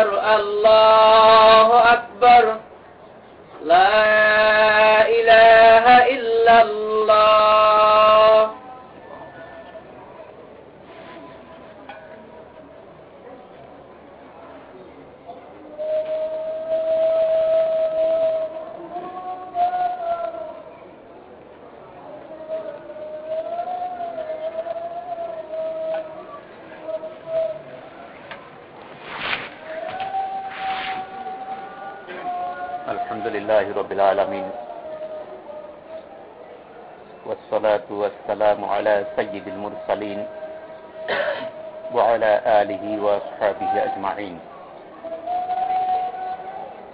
أكبر. الله أكبر. والصلاة والسلام على سيد المرسلين وعلى آله وأصحابه أجمعين.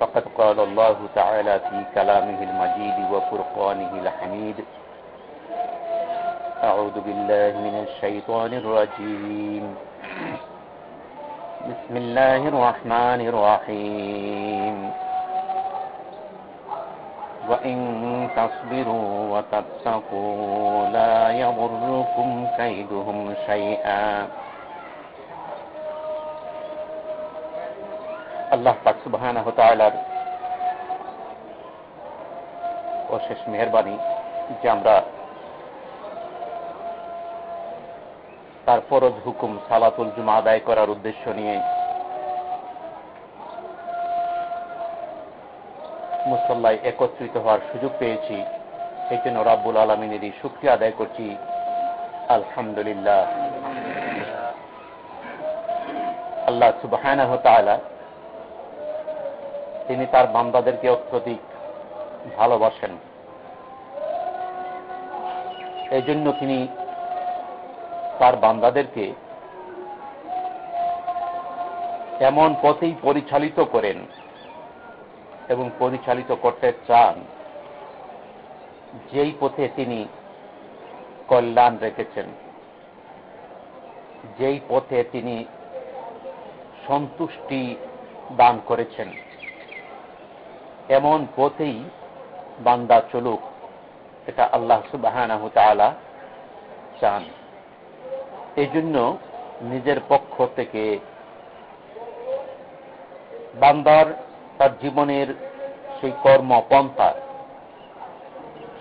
فقد قال الله تعالى في كلامه المجيد وفرقانه الحميد أعوذ بالله من الشيطان الرجيم. بسم الله الرحمن الرحيم. وإن تصبروا وتتقوا لا يضركم كيدهم شيئا আল্লাহ পাক সুবহানাহু তাআলার অশেষ মেহেরবানি যে আমরা তার ফরজ হুকুম সালাতুল জুমা আদায় করার উদ্দেশ্য নিয়ে মুসল্লায় একত্রিত হওয়ার সুযোগ পেয়েছি। সেই জন্য রাব্বুল আলমিনেরই শুক্রিয়া আদায় করছি। আলহামদুলিল্লাহ। আল্লাহ তাআলা তিনি তার বান্দাদেরকে অত্যধিক ভালোবাসেন। এই জন্য তিনি তার বান্দাদেরকে এমন পথেই পরিচালিত করেন। এবং পরিচালিত করতে চান, যেই পথে তিনি কল্যাণ রেখেছেন, যেই পথে তিনি সন্তুষ্টি দান করেছেন, এমন পথেই বান্দা চলুক, এটা আল্লাহ সুবাহ চান। এই জন্য নিজের পক্ষ থেকে বান্দার তার জীবনের সেই কর্মপন্থা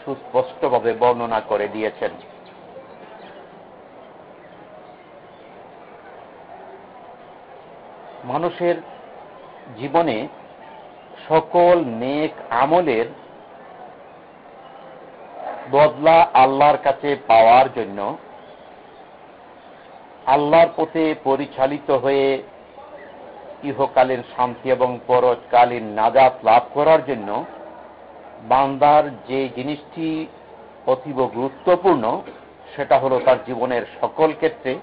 সুস্পষ্টভাবে বর্ণনা করে দিয়েছেন। মানুষের জীবনে সকল নেক আমলের বদলা আল্লাহর কাছে পাওয়ার জন্য আল্লাহর পথে পরিচালিত হয়ে ইহকালীন শান্তি এবং পরকালীন নাজাত লাভ করার জন্য বান্দার যে জিনিসটি অতীব গুরুত্বপূর্ণ, সেটা হলো তার জীবনের সকল ক্ষেত্রে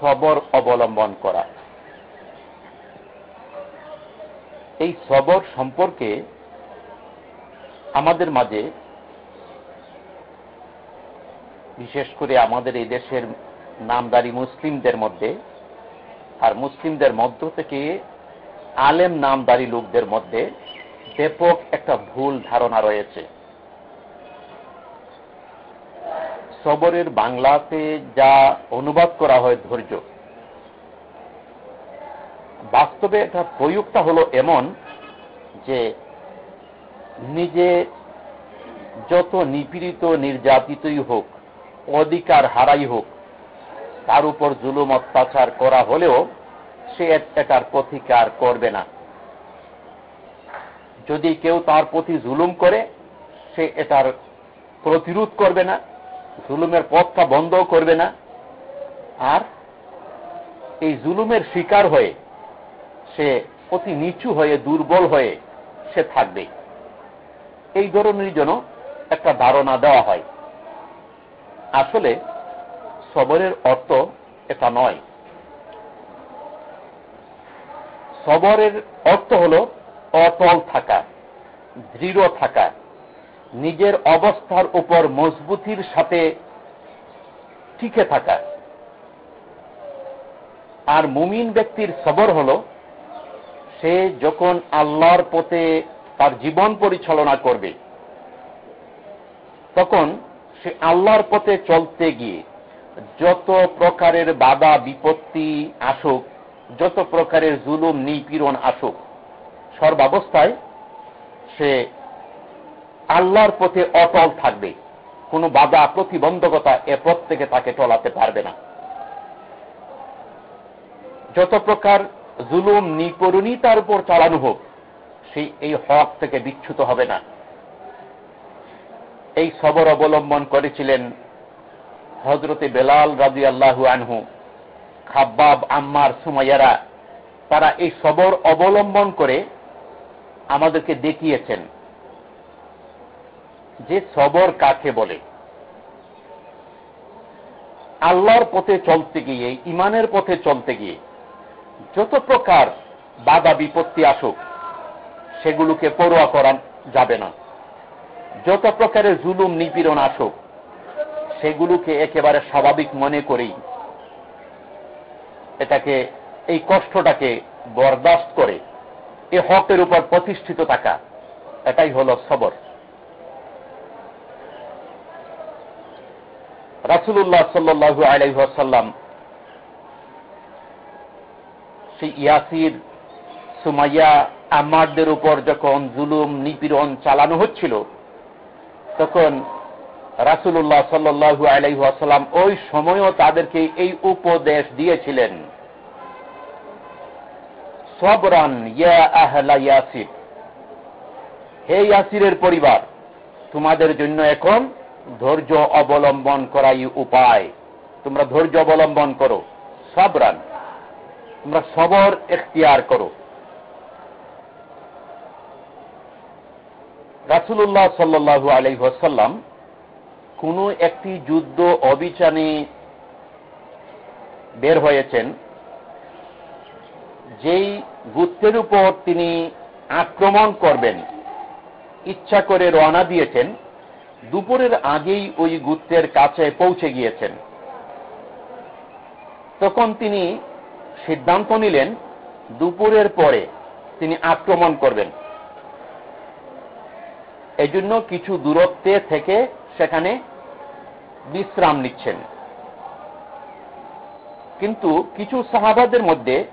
সবর অবলম্বন করা। এই সবর সম্পর্কে আমাদের মাঝে, বিশেষ করে আমাদের এই দেশের নামদারি মুসলিমদের মধ্যে আর মুসলিমদের মধ্য থেকে আলেম নামদারি লোকদের মধ্যে ব্যাপক একটা ভুল ধারণা রয়েছে। সবরের বাংলাতে যা অনুবাদ করা হয় ধৈর্য। বাস্তবে এটা প্রয়োগটা হলো এমন যে নিজে যত নিপীড়িত, নির্যাতিতই হোক, অধিকার হারাই হোক তার উপর জুলুম অত্যাচার করা হলেও সে এটার প্রতিকার করবে না। যদি কেউ তার প্রতি জুলুম করে, সে এটার প্রতিরোধ করবে না, জুলুমের পথটা বন্ধ করবে না। আর এই জুলুমের শিকার হয়ে সে অতি নিচু হয়ে, দুর্বল হয়ে সে থাকবে। এই ধরনের জন্য একটা ধারণা দেওয়া হয়। আসলে সবরের অর্থ এটা নয়। সবরের অর্থ হল অটল থাকা, দৃঢ় থাকা, নিজের অবস্থার উপর মজবুতির সাথে টিকে থাকা। আর মুমিন ব্যক্তির সবর হল, সে যখন আল্লাহর পথে তার জীবন পরিচালনা করবে, তখন সে আল্লাহর পথে চলতে গিয়ে যত প্রকারের বাধা, বিপত্তি আসুক, যত প্রকারের জুলুম, নিপীড়ন আসুক, সর্বাবস্থায় সে আল্লাহর পথে অটল থাকবে। কোনো বাধা, প্রতিবন্ধকতা এ থেকে তাকে টলাতে পারবে না। যত প্রকার জুলুম নিপরণী তার উপর চালানো হোক, সেই এই হক থেকে বিচ্ছুত হবে না। এই সবর অবলম্বন করেছিলেন হজরতে বেলাল রাজি আল্লাহু আনহু, খাব্বাব, আম্মার, সুমাইয়ারা, তারা এই সবর অবলম্বন করে আমাদেরকে দেখিয়েছেন যে সবর কাকে বলে। আল্লাহর পথে চলতে গিয়ে ইমানের পথে চলতে গিয়ে যত প্রকার বাধা, বিপত্তি আসুক, সেগুলোকে পড়ুয়া করা যাবে না। যত প্রকারের জুলুম, নিপীড়ন আসুক সেগুলোকে একেবারে স্বাভাবিক মনে করেই এটাকে, এই কষ্টটাকে বরদাস্ত করে, এ হকের উপর প্রতিষ্ঠিত থাকা, এটাই হল সবর। রাসুল্লাহ সাল্লু আলাইসাল্লাম সেই ইয়াসির, সুমাইয়া, আমারদের উপর যখন জুলুম, নিপীড়ন চালানো হচ্ছিল, তখন রাসুল্লাহ সাল্লু আলাইসাল্লাম ওই সময়ও তাদেরকে এই উপদেশ দিয়েছিলেন। সবরান ইয়া আহলা ইয়াসির। হে ইয়াসিরের পরিবার, তোমাদের জন্য এখন ধৈর্য অবলম্বন করাই উপায়। তোমরা ধৈর্য অবলম্বন করো। সবরান। তোমরা সবর এখতিয়ার করো। রাসুল্লাহ সাল্লু আলহ্লাম কোন একটি যুদ্ধ অবিচানে বের হয়েছেন, যেই গুত্রের উপর তিনি আক্রমণ করবেন, ইচ্ছা করে রওনা দিয়েছেন, দুপুরের আগেই ওই গুত্রের কাছে পৌঁছে গিয়েছেন। তখন তিনি সিদ্ধান্ত নিলেন, দুপুরের পরে তিনি আক্রমণ করবেন। এজন্য কিছু দূরত্বে থেকে সেখানে বিশ্রাম নিচ্ছেন। কিন্তু কিছু সাহাবাদের মধ্যে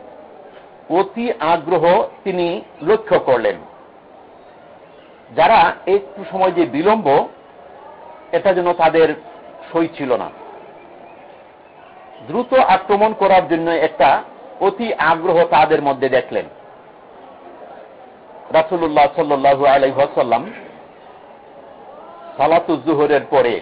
অতি আগ্রহ তিনি লক্ষ্য করলেন। যারা একটু সময় যে বিলম্ব, এটা যেন তাদের সই ছিল না। দ্রুত আক্রমণ করার জন্য একটা অতি আগ্রহ তাদের মধ্যে দেখলেন। রাসুল্লাহ সাল্লু আলাইসাল্লাম সালাতুজুহরের পরে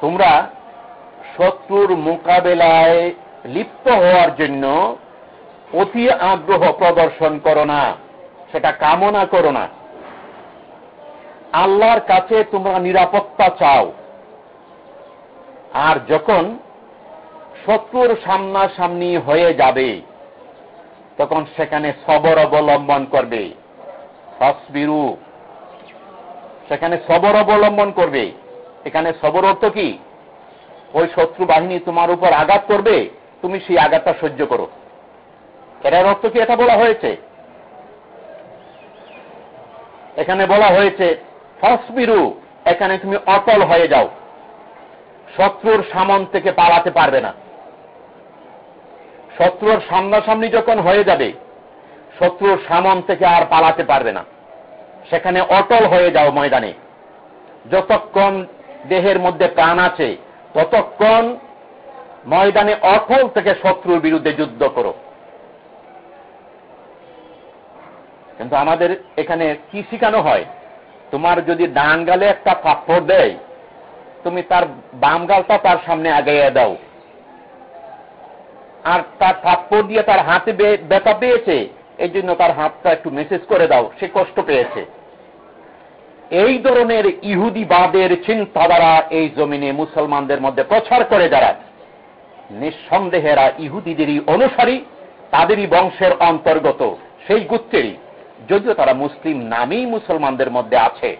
তোমরা শত্রুর মোকাবেলায় লিপ্ত হওয়ার জন্য অতি আগ্রহ প্রদর্শন করো না, সেটা কামনা করো না। আল্লাহর কাছে তোমরা নিরাপত্তা চাও। আর যখন শত্রুর সামনাসামনি হয়ে যাবে, তখন সেখানে সবর অবলম্বন করবে। সেখানে সবর অবলম্বন করবে। এখানে সবর অর্থ কি? ওই শত্রু বাহিনী তোমার উপর আঘাত করবে, তুমি সেই আঘাতটা সহ্য করো। এটার অর্থ কি? এটা বলা হয়েছে। এখানে বলা হয়েছে, ফসবিরু, এখানে তুমি অটল হয়ে যাও। শত্রুর সামন থেকে পালাতে পারবে না। শত্রুর সামনাসামনি যখন হয়ে যাবে, শত্রুর সামন থেকে আর পালাতে পারবে না। সেখানে অটল হয়ে যাও ময়দানে। যতক্ষণ দেহের মধ্যে প্রাণ আছে, ততক্ষণ ময়দানে অটল থেকে শত্রুর বিরুদ্ধে যুদ্ধ করো। কিন্তু আমাদের এখানে কি শিখানো হয়? তোমার যদি ডান গালে একটা পাথর দেয়, তুমি তার বাম গালটা তার সামনে আগাইয়া দাও। আর তার থাপ্পড় দিয়ে তার হাতে ব্যথা পেয়েছে এই জন্য তার হাতটা একটু মেসেজ করে দাও, সে কষ্ট পেয়েছে। এই ধরনের ইহুদিবাদের চিন্তাধারা এই জমিনে মুসলমানদের মধ্যে প্রচার করে যারা, নিঃসন্দেহেরা ইহুদিদেরই অনুসারী, তাদেরই বংশের অন্তর্গত, সেই গুত্রেরই। যদিও তারা মুসলিম নামেই মুসলমানদের মধ্যে আছে।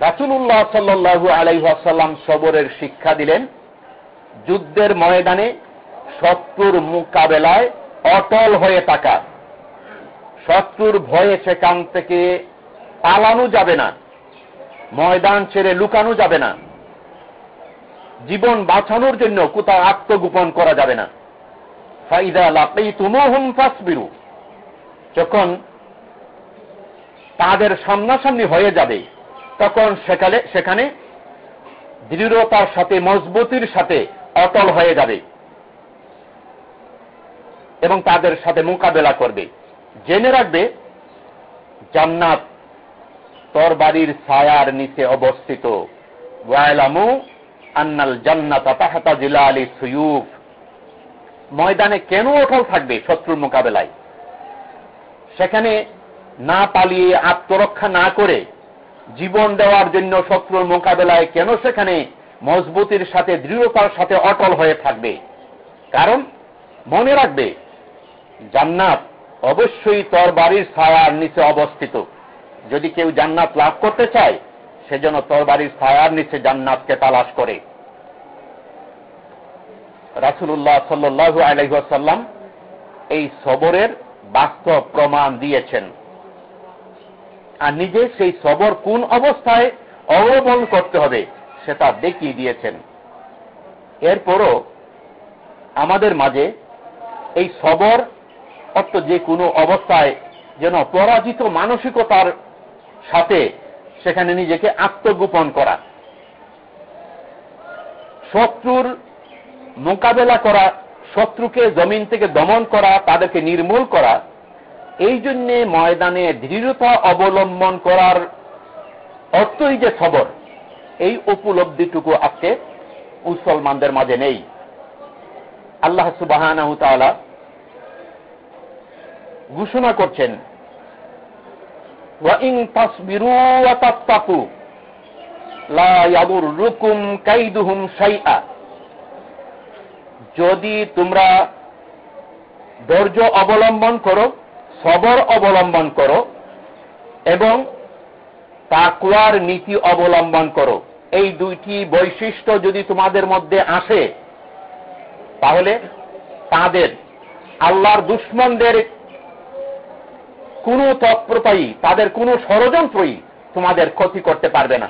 রাসুল্লাহ সাল্লু আলাইহাসাল্লাম সবরের শিক্ষা দিলেন, যুদ্ধের ময়দানে শত্রুর মোকাবেলায় অটল হয়ে থাকা। শত্রুর ভয়ে সেখান থেকে পালানো যাবে না। ময়দান ছেড়ে লুকানো যাবে না। জীবন বাঁচানোর জন্য কোথাও আত্মগোপন করা যাবে না। ফাইদা লাপেই তুমোহম ফাসবিরু। যখন তাদের সামনাসামনি হয়ে যাবে, তখন সেকালে সেখানে দৃঢ়তার সাথে, মজবুতির সাথে অটল হয়ে যাবে এবং তাদের সাথে মোকাবেলা করবে। জেনে রাখবে, জান্নাত তোর বাড়ির ছায়ার নিচে অবস্থিত। ওয়ালামু আন্নাল জান্নাত জিলা আলী সুয়ুফ। ময়দানে কেন অটল থাকবে শত্রুর মোকাবেলায়? সেখানে না পালিয়ে আত্মরক্ষা না করে জীবন দেওয়ার জন্য শত্রুর মোকাবেলায় কেন সেখানে মজবুতির সাথে, দৃঢ়তার সাথে অটল হয়ে থাকবে? কারণ মনে রাখবে, জান্নাত অবশ্যই তর বাড়ির ছায়ার নিচে অবস্থিত। যদি কেউ জান্নাত লাভ করতে চায় সেজন্য তর বাড়ির ছায়ার নিচে জান্নাতকে তালাশ করে। রাসুল্লাহ সাল্লু আলহাসাল্লাম এই সবরের বাস্তব প্রমাণ দিয়েছেন। আর নিজে সেই সবর কোন অবস্থায় অবলম্বন করতে হবে, সেটা দেখিয়ে দিয়েছেন। এরপরও আমাদের মাঝে এই সবর অর্থ যে কোনো অবস্থায় যেন পরাজিত মানসিকতার সাথে সেখানে নিজেকে আত্মগোপন করা। শত্রুর মোকাবেলা করা, শত্রুকে জমিন থেকে দমন করা, তাদেরকে নির্মূল করা, এই জন্যে ময়দানে দৃঢ়তা অবলম্বন করার অর্থই যে খবর, এই উপলব্ধিটুকু আজকে মুসলমানদের মাঝে নেই। আল্লাহ সুবাহ ঘোষণা করছেন। যদি তোমরা ধৈর্য অবলম্বন করো, সবর অবলম্বন করো, এবং তাকুয়ার নীতি অবলম্বন করো, এই দুইটি বৈশিষ্ট্য যদি তোমাদের মধ্যে আসে, তাহলে তাদের, আল্লাহর দুশ্মনদের কোন তৎপ্রতাই তাদের কোন ষড়যন্ত্রই তোমাদের ক্ষতি করতে পারবে না।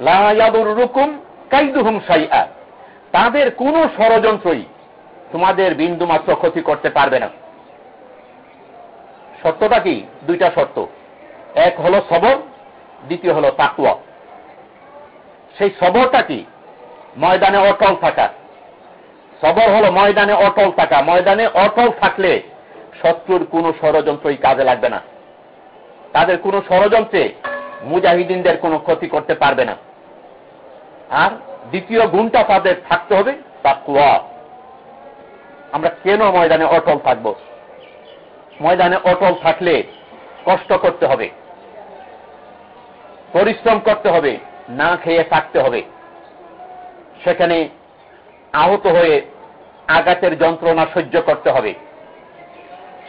লায়াদুর রুকুম কাইদুহুম সাইয়া তাদের কোন ষড়যন্ত্রই তোমাদের বিন্দুমাত্র ক্ষতি করতে পারবে না। সত্যটা কি? দুইটা শর্ত এক হলো সবর, দ্বিতীয় হলো তাকুয়া সেই সবরটা কি? ময়দানে অটল থাকা। সবর হলো ময়দানে অটল থাকা। ময়দানে অটল থাকলে শত্রুর কোন ষড়যন্ত্রই কাজে লাগবে না। তাদের কোন ষড়যন্ত্রে মুজাহিদিনদের কোনো ক্ষতি করতে পারবে না। আর দ্বিতীয় গুণটা তাদের থাকতে হবে তাকুয়া আমরা কেন ময়দানে অটল থাকব? ময়দানে অটল থাকলে কষ্ট করতে হবে, পরিশ্রম করতে হবে, না খেয়ে থাকতে হবে। সেখানে আহত হয়ে আঘাতের যন্ত্রণা সহ্য করতে হবে।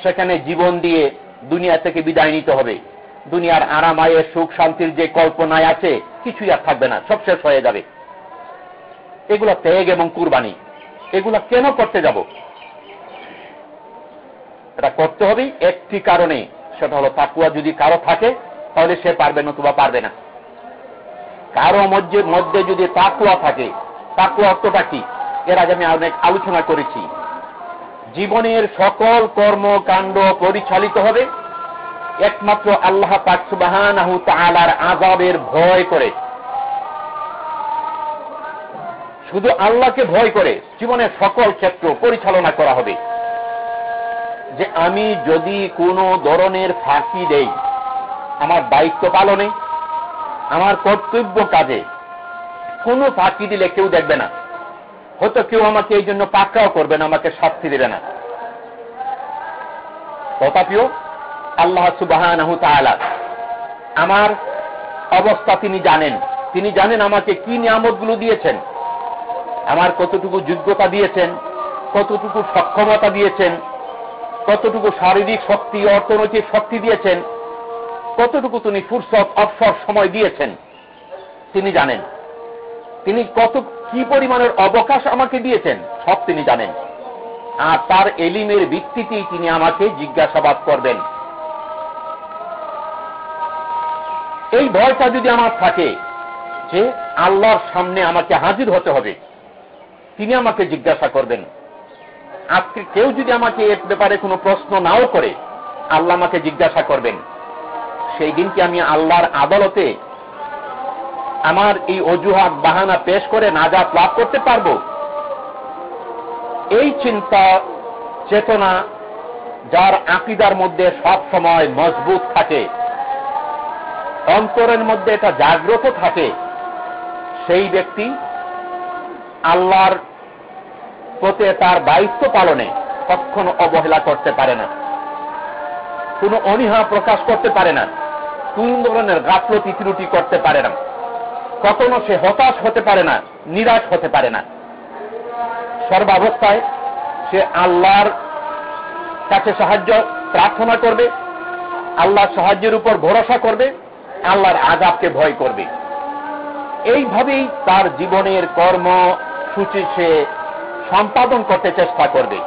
সেখানে জীবন দিয়ে দুনিয়া থেকে বিদায় নিতে হবে। দুনিয়ার আরামায়ের সুখ শান্তির যে কল্পনায় আছে, কিছুই আর থাকবে না, সব শেষ হয়ে যাবে। এগুলা ত্যাগ এবং কুরবানি, এগুলা কেন করতে যাব? এটা করতে হবে একটি কারণে, সেটা হলো তাকুয়া যদি কারও থাকে, তাহলে সে পারবে নতুবা পারবে না। কারও মধ্যে মধ্যে যদি তাকুয়া থাকে, তাকুয়া অর্থটা কি? এর আগে আমি অনেক আলোচনা করেছি। জীবনের সকল কর্মকাণ্ড পরিচালিত হবে। একমাত্র আল্লাহ পাকসুবাহান তালার আজাবের ভয় করে। শুধু আল্লাহকে ভয় করে জীবনের সকল ক্ষেত্র পরিচালনা করা হবে। যে আমি যদি কোনো ধরনের ফাঁকি দেই, আমার দায়িত্ব পালনে, আমার কর্তব্য কাজে, কোনো ফাঁকি দিলে কেউ দেখবে না। হয়তো কেউ আমাকে এই জন্য পাকড়াও করবে না, আমাকে শাস্তি দেবে না। তথাপিও আল্লাহ সুবাহ আমার অবস্থা তিনি জানেন। তিনি জানেন আমাকে কি নিয়ামতগুলো দিয়েছেন, আমার কতটুকু যোগ্যতা দিয়েছেন, কতটুকু সক্ষমতা দিয়েছেন, কতটুকু শারীরিক শক্তি, অর্থনৈতিক শক্তি দিয়েছেন, কতটুকু তিনি ফুরসত, অবসর সময় দিয়েছেন, তিনি জানেন। তিনি কত, কি পরিমাণের অবকাশ আমাকে দিয়েছেন, সব তিনি জানেন। আর তার এলিমের ভিত্তিতেই তিনি আমাকে জিজ্ঞাসাবাদ করবেন। এই ভয়টা যদি আমার থাকে যে আল্লাহর সামনে আমাকে হাজির হতে হবে, তিনি আমাকে জিজ্ঞাসা করবেন। আজকে কেউ যদি আমাকে এর ব্যাপারে কোনো প্রশ্ন নাও করে, আল্লাহ আমাকে জিজ্ঞাসা করবেন। সেই দিনকে আমি আল্লাহর আদালতে আমার এই অজুহাত বাহানা পেশ করে নাজাত লাভ করতে পারব? এই চিন্তা, চেতনা যার আকিদার মধ্যে সব সময় মজবুত থাকে, অন্তরের মধ্যে এটা জাগ্রত থাকে, সেই ব্যক্তি আল্লাহর প্রতি তার দায়িত্ব পালনে কখনো অবহেলা করতে পারে না, কোনো অনীহা প্রকাশ করতে পারে না, কোন ধরনের গাফলতি ত্রুটি করতে পারে না। কখনো সে হতাশ হতে পারে না, নিরাশ হতে পারে না। সর্বাবস্থায় সে আল্লাহর কাছে সাহায্য প্রার্থনা করবে, আল্লাহর সাহায্যের উপর ভরসা করবে, আল্লাহর আজাবকে ভয় করবে। এইভাবেই তার জীবনের কর্মসূচি সে সম্পাদন করতে চেষ্টা করবে।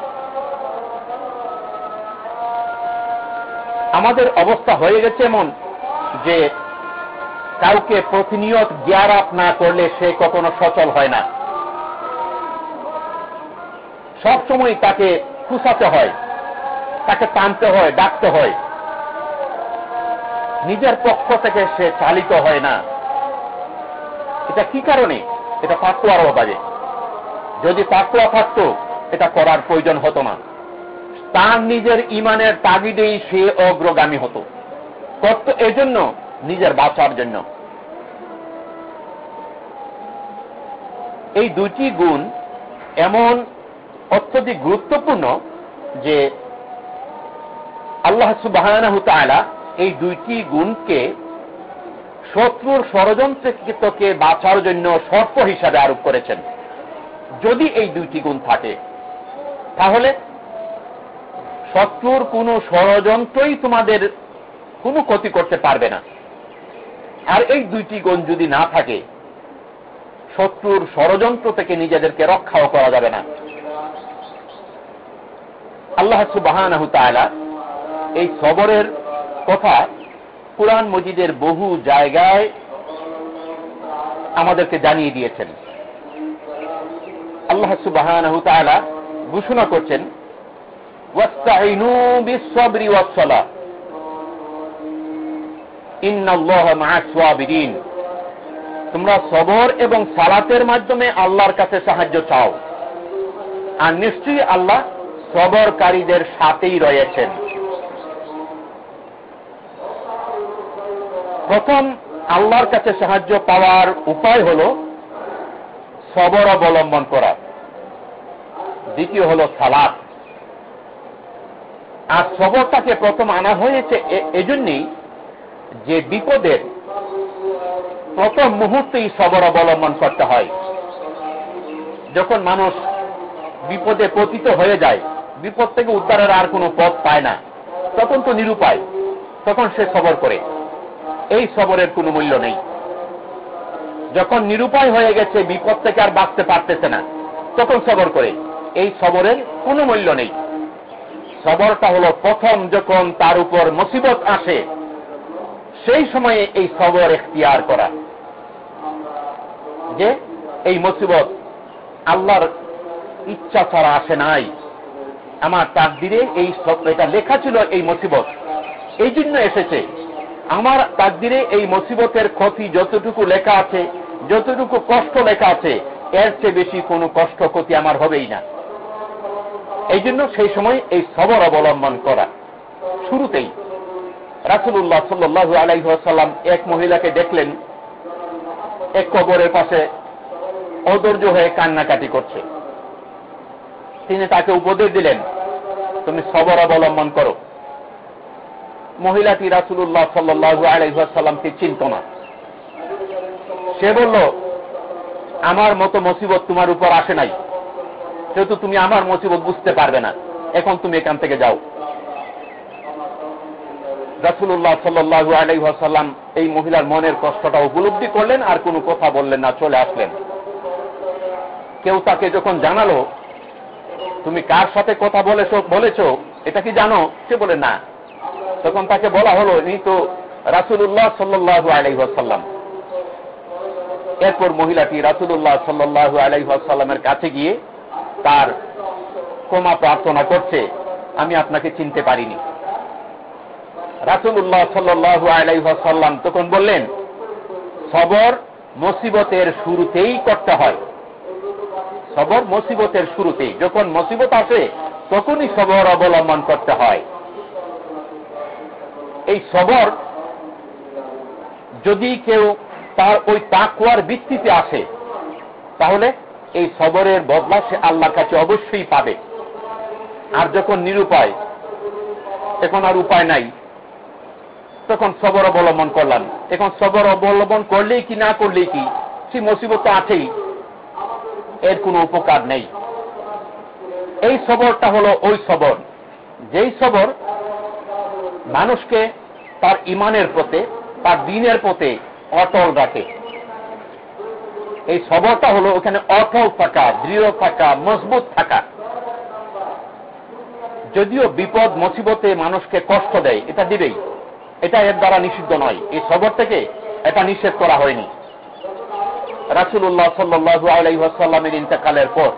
আমাদের অবস্থা হয়ে গেছে এমন যে কাউকে প্রতিনিয়ত জ্ঞারাপ না করলে সে কখনো সচল হয় না। সবসময় তাকে খুশাতে হয়, তাকে টানতে হয়, ডাকতে হয়। নিজের পক্ষ থেকে সে চালিত হয় না। এটা কি কারণে? এটা তাকুয়ার অভাবে। যদি তাকুয়া থাকতো, এটা করার প্রয়োজন হতো না। তার নিজের ইমানের তাগিদেই সে অগ্রগামী হতো। করত এজন্য নিজের বাঁচার জন্য। এই দুটি গুণ এমন অত্যধিক গুরুত্বপূর্ণ যে আল্লাহ সুবাহ এই দুইটি গুণকে শত্রুর ষড়যন্ত্রকে বাঁচার জন্য শর্ত হিসাবে আরোপ করেছেন। যদি এই দুইটি গুণ থাকে, তাহলে শত্রুর কোনো ষড়যন্ত্রই তোমাদের কোনো ক্ষতি করতে পারবে না। আর এই দুইটি গুণ যদি না থাকে, শত্রুর ষড়যন্ত্র থেকে নিজেদেরকে রক্ষাও করা যাবে না। আল্লাহ সুবাহ এই সবরের কথা কোরআন মজিদের বহু জায়গায় আমাদেরকে জানিয়ে দিয়েছেন। আল্লাহ সুবাহ ঘোষণা করছেন তোমরা সবর এবং সালাতের মাধ্যমে আল্লাহর কাছে সাহায্য চাও। আর নিশ্চয়ই আল্লাহ সবরকারীদের সাথেই রয়েছেন। প্রথম আল্লাহর কাছে সাহায্য পাওয়ার উপায় হল সবর অবলম্বন করা। দ্বিতীয় হল সালাদ আর সবরটাকে প্রথম আনা হয়েছে এজন্যই যে বিপদের প্রথম মুহূর্তেই সবর অবলম্বন করতে হয়। যখন মানুষ বিপদে পতিত হয়ে যায়, বিপদ থেকে উদ্ধারের আর কোনো পথ পায় না, তখন তো নিরুপায়, তখন সে সবর করে। এই সবরের কোনো মূল্য নেই। যখন নিরুপায় হয়ে গেছে, বিপদ থেকে আর বাঁচতে পারতেছে না, তখন সবর করে। এই সবরের কোনো মূল্য নেই। সবরটা হলো প্রথম যখন তার উপর মুসিবত আসে সেই সময়ে এই সবর এখতিয়ার করা। যে এই মুসিবত আল্লাহর ইচ্ছা ছাড়া আসে নাই। আমার তাকদিরে এই এটা লেখা ছিল এই মুসিবত। এই জন্য এসেছে। আমার তাকদিরে এই মুসিবতের ক্ষতি যতটুকু লেখা আছে, যতটুকু কষ্ট লেখা আছে, এর চেয়ে বেশি কোনো কষ্ট, ক্ষতি আমার হবেই না। এই জন্য সেই সময় এই সবর অবলম্বন করা। শুরুতেই রাসুল্লাহ সাল্লু আলাইসাল্লাম এক মহিলাকে দেখলেন, এক কবরের পাশে অধৈর্য হয়ে কান্নাকাটি করছে। তিনি তাকে উপদেশ দিলেন, তুমি সবর অবলম্বন করো। মহিলাটি রাসুল্লাহ সাল্লু আলাইসাল্লামকে চিনত না। সে বলল, আমার মতো মুসিবত তোমার উপর আসে নাই। সেহেতু তুমি আমার মুসিবত বুঝতে পারবে না, এখন তুমি এখান থেকে যাও। রাসুল্লাহ সাল্লু আলাইসাল্লাম এই মহিলার মনের কষ্টটা উপলব্ধি করলেন আর কোনো কথা বললেন না, চলে আসলেন। কেউ তাকে যখন জানালো, তুমি কার সাথে কথা বলেছ বলেছ, এটা কি জানো? সে বলে, না। তখন তাকে বলা হলো ইনি তো রাসুল্লাহ সাল্লু আলাইসাল্লাম এরপর মহিলাটি রাসুল্লাহ সাল্লু আলাইসাল্লামের কাছে গিয়ে তার ক্ষমা প্রার্থনা করছে, আমি আপনাকে চিনতে পারিনি। রাসুল্লাহ সাল্লু আলাইসাল্লাম তখন বললেন, সবর মুসিবতের শুরুতেই করতে হয়। সবর মুসিবতের শুরুতেই, যখন মুসিবত আসে, তখনই সবর অবলম্বন করতে হয়। এই সবর যদি কেউ তার ওই তাকুয়ার ভিত্তিতে আসে, তাহলে এই সবরের বদলা সে আল্লাহর কাছে অবশ্যই পাবে। আর যখন নিরুপায়, এখন আর উপায় নাই। তখন সবর অবলম্বন করলাম। এখন সবর অবলম্বন করলেই কি, না করলেই কি? সে মুসিবত তো আছেই। এর কোনো উপকার নেই। এই সবরটা হলো ওই সবর। যেই সবর মানুষকে তার ইমানের পথে, তার দিনের পথে অটল রাখে। এই সবরটা হলো ওখানে অটল থাকা, দৃঢ় থাকা, মজবুত থাকা। যদিও বিপদ, মুসিবতে মানুষকে কষ্ট দেয়, এটা দিবেই। এটা এর দ্বারা নিষিদ্ধ নয়। এই সবর থেকে এটা নিষেধ করা হয়নি। রাসুল্লাহ সাল্লু আলাইসাল্লামের ইন্তকালের পর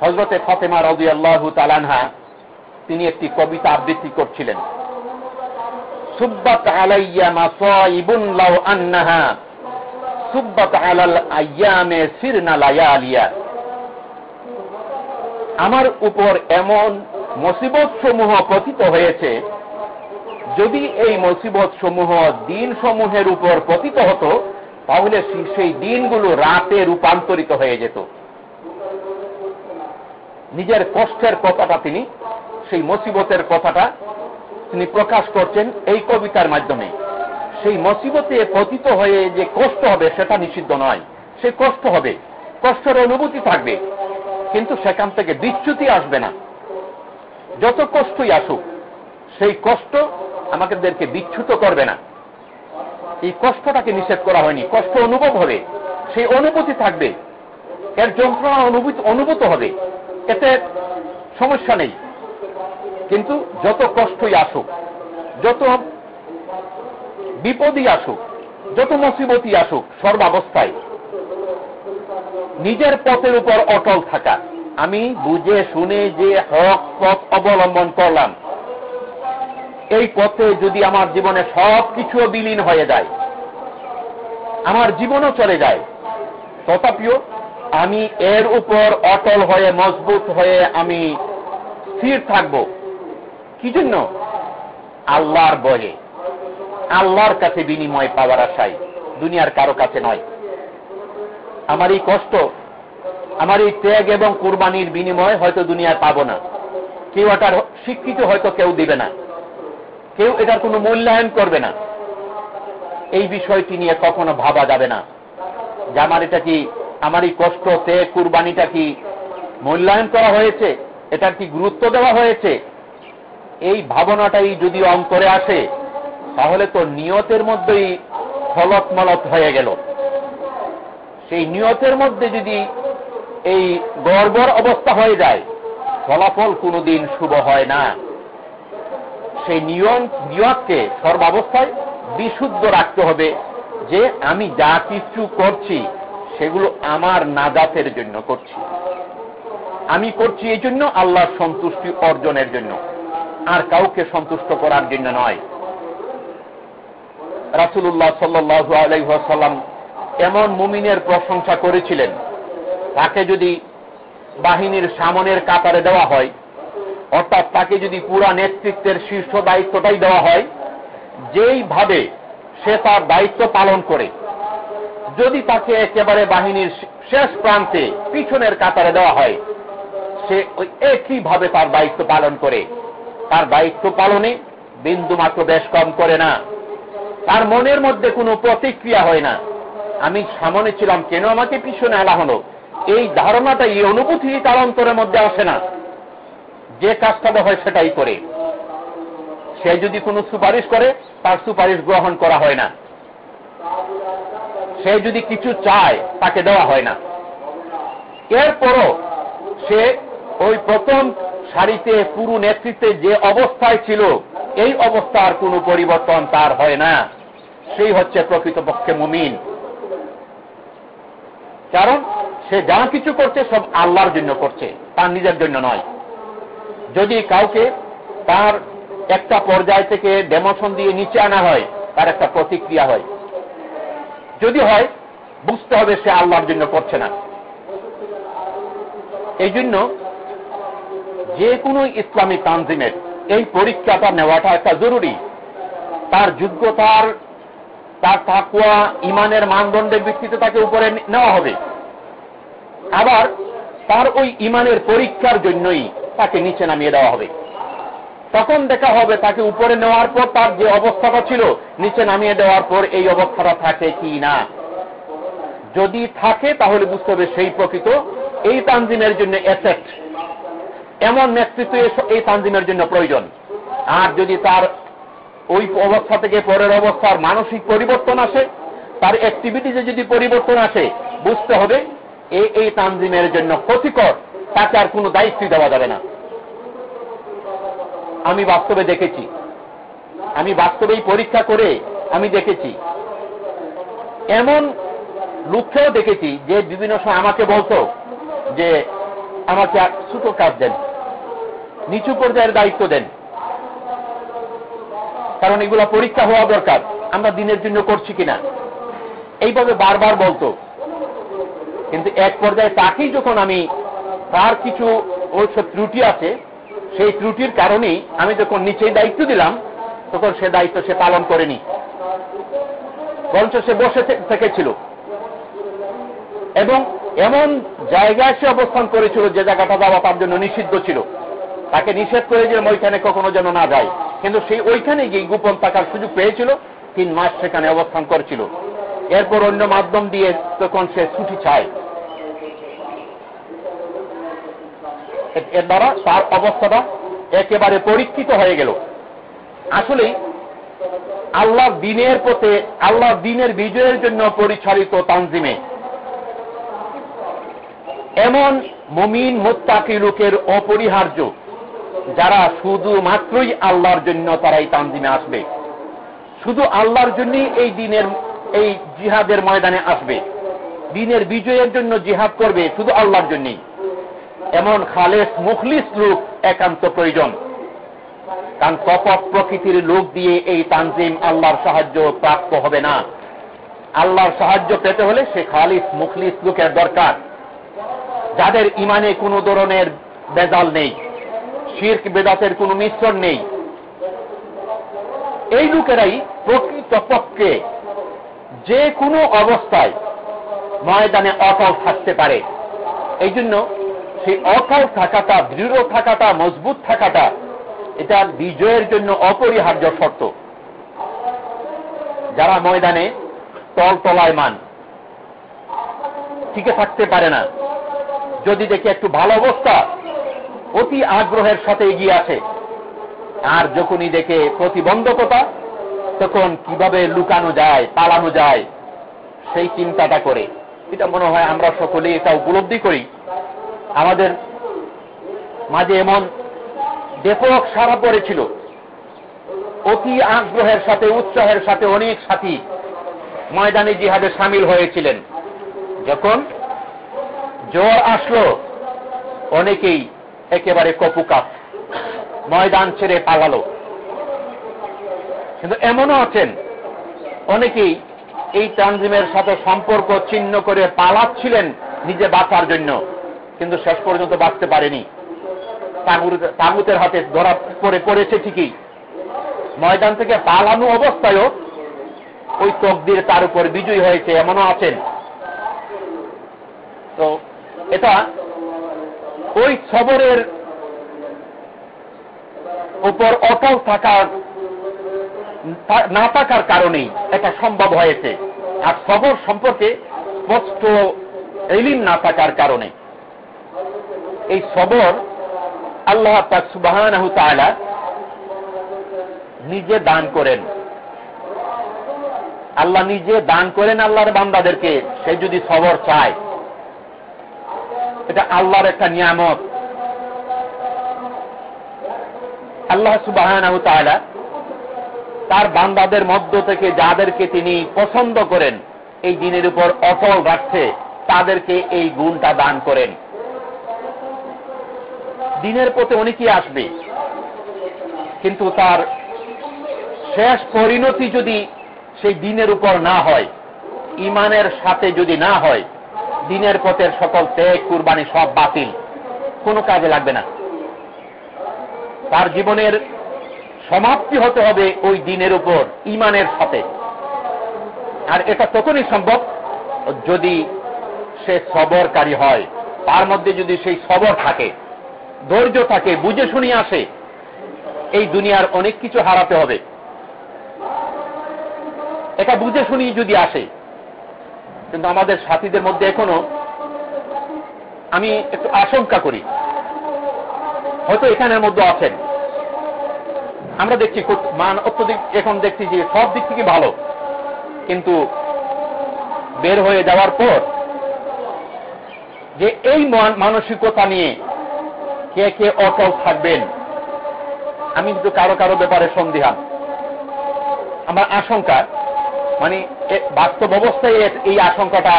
হজরতে ফতেমা রবি আল্লাহ তালানহা তিনি একটি কবিতা আবৃত্তি করছিলেন। সুব্বাত আলাইয়া সুব্বাত আলাল আমার উপর এমন মুসিবত সমূহ পতিত হয়েছে যদি এই মুসিবত সমূহ দিন সমূহের উপর পতিত হতো, তাহলে সেই দিনগুলো রাতে রূপান্তরিত হয়ে যেত। নিজের কষ্টের কথাটা তিনি, সেই মুসিবতের কথাটা তিনি প্রকাশ করছেন এই কবিতার মাধ্যমে। সেই মুসিবতে পতিত হয়ে যে কষ্ট হবে, সেটা নিষিদ্ধ নয়। সে কষ্ট হবে। কষ্টের অনুভূতি থাকবে। কিন্তু সেখান থেকে বিচ্যুতি আসবে না। যত কষ্টই আসুক, সেই কষ্ট আমাদেরকে বিচ্যুত করবে না। এই কষ্টটাকে নিষেধ করা হয়নি। কষ্ট অনুভব হবে, সেই অনুভূতি থাকবে। এর যন্ত্রণা অনুভূত অনুভূত হবে। এতে সমস্যা নেই। কিন্তু যত কষ্টই আসুক, যত বিপদই আসুক, যত মুসিবতই আসুক, সর্বাবস্থায় নিজের পথের উপর অটল থাকা। আমি বুঝে শুনে যে হক পথ অবলম্বন করলাম এই পথে যদি আমার জীবনে সব কিছু বিলীন হয়ে যায়, আমার জীবনও চলে যায়, তথাপিও আমি এর উপর অটল হয়ে, মজবুত হয়ে আমি স্থির থাকব। কি জন্য? আল্লাহর বয়ে আল্লাহর কাছে বিনিময় পাওয়ার আশায়, দুনিয়ার কারও কাছে নয়। আমার এই কষ্ট, আমার এই ত্যাগ এবং কোরবানির বিনিময় হয়তো দুনিয়ায় পাবো না। কেউ এটার স্বীকৃতি হয়তো কেউ দিবে না। কেউ এটার কোনো মূল্যায়ন করবে না। এই বিষয়টি নিয়ে কখনো ভাবা যাবে না। যে আমার এটা কি আমার এই কষ্ট, তে কুরবানিটা কি মূল্যায়ন করা হয়েছে? এটার কি গুরুত্ব দেওয়া হয়েছে? এই ভাবনাটাই যদি অন্তরে আসে, তাহলে তো নিয়তের মধ্যেই ফলত মলত হয়ে গেল। সেই নিয়তের মধ্যে যদি এই গর্বর অবস্থা হয়ে যায়, ফলাফল কোনোদিন শুভ হয় না। সেই নিয়ম নিয়তকে সর্বাবস্থায় বিশুদ্ধ রাখতে হবে যে আমি যা কিছু করছি, সেগুলো আমার নাজাতের জন্য করছি। আমি করছি এই জন্য আল্লাহর সন্তুষ্টি অর্জনের জন্য। আর কাউকে সন্তুষ্ট করার জন্য নয়। রাসুল্লাহ সাল্লু আলাইসাল্লাম এমন মুমিনের প্রশংসা করেছিলেন, তাকে যদি বাহিনীর সামনের কাতারে দেওয়া হয় অর্থাৎ তাকে যদি পুরা নেতৃত্বের শীর্ষ দায়িত্বটাই দেওয়া হয়, যেইভাবে সে তার দায়িত্ব পালন করে, যদি তাকে একেবারে বাহিনীর শেষ প্রান্তে পিছনের কাতারে দেওয়া হয়, সে ওই একইভাবে তার দায়িত্ব পালন করে। তার দায়িত্ব পালনে বিন্দু মাত্র বেশ কম করে না। তার মনের মধ্যে কোনো প্রতিক্রিয়া হয় না। আমি সামনে ছিলাম, কেন আমাকে পিছনে আলা হলো? এই ধারণাটা, এই অনুভূতি তার অন্তরের মধ্যে আসে না। যে কাজটা হয় সেটাই করে। সে যদি কোনো সুপারিশ করে, তার সুপারিশ গ্রহণ করা হয় না। সে যদি কিছু চায়, তাকে দেওয়া হয় না। এরপরও সে ওই প্রথম সারিতে পুরো নেতৃত্বে যে অবস্থায় ছিল, এই অবস্থার কোনো পরিবর্তন তার হয় না। সেই হচ্ছে প্রকৃতপক্ষে মুমিন। কারণ সে যা কিছু করছে, সব আল্লাহর জন্য করছে, তার নিজের জন্য নয়। যদি কাউকে তার একটা পর্যায় থেকে ডেমোশন দিয়ে নিচে আনা হয়, তার একটা প্রতিক্রিয়া হয়। যদি হয়, বুঝতে হবে সে আল্লাহর জন্য করছে না। এই জন্য যে কোনো ইসলামী তানজিমের এই পরীক্ষাটা নেওয়াটা একটা জরুরি। তার যোগ্যতার, তার তাকুয়া ইমানের মানদণ্ডের ভিত্তিতে তাকে উপরে নেওয়া হবে। আবার তার ওই ইমানের পরীক্ষার জন্যই তাকে নিচে নামিয়ে দেওয়া হবে। তখন দেখা হবে তাকে উপরে নেওয়ার পর তার যে অবস্থাটা ছিল, নিচে নামিয়ে দেওয়ার পর এই অবস্থাটা থাকে কি না? যদি থাকে, তাহলে বুঝতে হবে সেই প্রকৃত। এই তানজিমের জন্য এসেট এমন নেতৃত্ব এই তানজিমের জন্য প্রয়োজন। আর যদি তার ওই অবস্থা থেকে পরের অবস্থার মানসিক পরিবর্তন আসে, তার অ্যাক্টিভিটিতে যদি পরিবর্তন আসে, বুঝতে হবে এই তানজিমের জন্য ক্ষতিকর। তাকে আর কোনো দায়িত্ব দেওয়া যাবে না। আমি বাস্তবে দেখেছি। আমি বাস্তবেই পরীক্ষা করে আমি দেখেছি। এমন লুক্ষেও দেখেছি যে বিভিন্ন সময় আমাকে বলতো যে, আমাকে ছোট কাজ দেন, নিচু পর্যায়ের দায়িত্ব দেন। কারণ এগুলা পরীক্ষা হওয়া দরকার, আমরা দিনের জন্য করছি কিনা। এইভাবে বারবার বলতো। কিন্তু এক পর্যায়ে তাকেই যখন আমি তার কিছু সব ত্রুটি আছে, সেই ত্রুটির কারণেই আমি যখন নিচেই দায়িত্ব দিলাম, তখন সে দায়িত্ব সে পালন করেনি। বরঞ্চ সে বসে থেকেছিল। এবং এমন জায়গায় সে অবস্থান করেছিল যে জায়গাটা যাওয়া তার জন্য নিষিদ্ধ ছিল। তাকে নিষেধ করে যে ওইখানে কখনো যেন না যায়। কিন্তু সেই ওইখানে গিয়ে গোপন থাকার সুযোগ পেয়েছিল, তিন মাস সেখানে অবস্থান করেছিল। এরপর অন্য মাধ্যম দিয়ে তখন সে ছুটি চায়। এর দ্বারা তার অবস্থাটা একেবারে পরীক্ষিত হয়ে গেল। আসলেই আল্লাহ দিনের পথে, আল্লাহ দিনের বিজয়ের জন্য পরিচালিত তানজিমে এমন মমিন মোত্তাকি লোকের অপরিহার্য, যারা শুধু মাত্রই আল্লাহর জন্য তারা এই তানজিমে আসবে। শুধু আল্লাহর জন্যই এই দিনের, এই জিহাদের ময়দানে আসবে। দিনের বিজয়ের জন্য জিহাদ করবে শুধু আল্লাহর জন্যই। এমন খালেস মুখলিস লোক একান্ত প্রয়োজন। কারণ কপট প্রকৃতির লোক দিয়ে এই তানজিম আল্লাহর সাহায্য প্রাপ্ত হবে না। আল্লাহর সাহায্য পেতে হলে সে খালিস মুখলিস লোকের দরকার। যাদের ইমানে কোনো ধরনের বেজাল নেই, শির্ক বেদাতের কোনো মিশ্রণ নেই। এই লোকেরাই প্রকৃতপক্ষে যে কোনো অবস্থায় ময়দানে অটল থাকতে পারে। এই জন্য সেই অটল থাকাটা, দৃঢ় থাকাটা, মজবুত থাকাটা, এটা বিজয়ের জন্য অপরিহার্য শর্ত। যারা ময়দানে তল তলায় মান, টিকে থাকতে পারে না, যদি দেখে একটু ভালো অবস্থা, অতি আগ্রহের সাথে এগিয়ে আসে, আর যখনই দেখে প্রতিবন্ধকতা, তখন কীভাবে লুকানো যায়, পালানো যায়, সেই চিন্তাটা করে। এটা মনে হয় আমরা সকলে এটা উপলব্ধি করি। আমাদের মাঝে এমন ব্যাপক সারা পড়েছিল। অতি আগ্রহের সাথে, উৎসাহের সাথে অনেক সাথী ময়দানে জিহাদে সামিল হয়েছিলেন। যখন জ্বর আসলো, অনেকেই একেবারে কপুকাপ ময়দান ছেড়ে পালালো। কিন্তু এমনও আছেন, অনেকেই এই তানজিমের সাথে সম্পর্ক ছিন্ন করে পালাচ্ছিলেন নিজে বাঁচার জন্য। কিন্তু শেষ পর্যন্ত বাঁচতে পারেনি। তাগুতের হাতে ধরা পড়ে পড়েছে ঠিকই। ময়দান থেকে পালানো অবস্থায়ও ওই তকদির তার উপর বিজয়ী হয়েছে, এমনও আছেন। তো এটা ওই সবরের উপর অটল থাকার না থাকার কারণেই এটা সম্ভব হয়েছে। আর সবর সম্পর্কে স্পষ্ট এলিম না থাকার কারণে। এই সবর আল্লাহ সুবাহ নিজে দান করেন। আল্লাহ নিজে দান করেন আল্লাহর বান্দাদেরকে, সে যদি সবর চায়। এটা আল্লাহর একটা নিয়ামত। আল্লাহ সুবাহ তার বান্দাদের মধ্য থেকে যাদেরকে তিনি পছন্দ করেন, এই দিনের উপর অটল রাখছে, তাদেরকে এই গুণটা দান করেন। দিনের পথে অনেকেই আসবে। কিন্তু তার শেষ পরিণতি যদি সেই দিনের উপর না হয় ইমানের সাথে যদি না হয়, দিনের পথের সকল ত্যাগ, কুরবানি সব বাতিল। কোনো কাজে লাগবে না। তার জীবনের সমাপ্তি হতে হবে ওই দিনের উপর ইমানের সাথে। আর এটা তখনই সম্ভব যদি সে সবরকারী হয়। তার মধ্যে যদি সেই সবর থাকে ধৈর্য থাকে বুঝে শুনিয়ে আসে, এই দুনিয়ার অনেক কিছু হারাতে হবে। এটা বুঝে শুনি যদি আসে, কিন্তু আমাদের সাথীদের মধ্যে এখনও আমি একটু আশঙ্কা করি। হয়তো এখানের মধ্যে আছেন। আমরা দেখছি খুব মান অত্যধিক, এখন দেখছি যে সব দিক থেকে ভালো। কিন্তু বের হয়ে যাওয়ার পর যে এই মানসিকতা নিয়ে কে কে অটল থাকবেন? আমি কিন্তু কারও কারও ব্যাপারে সন্দেহান। আমার আশঙ্কা মানে বাস্তব অবস্থায় এই আশঙ্কাটা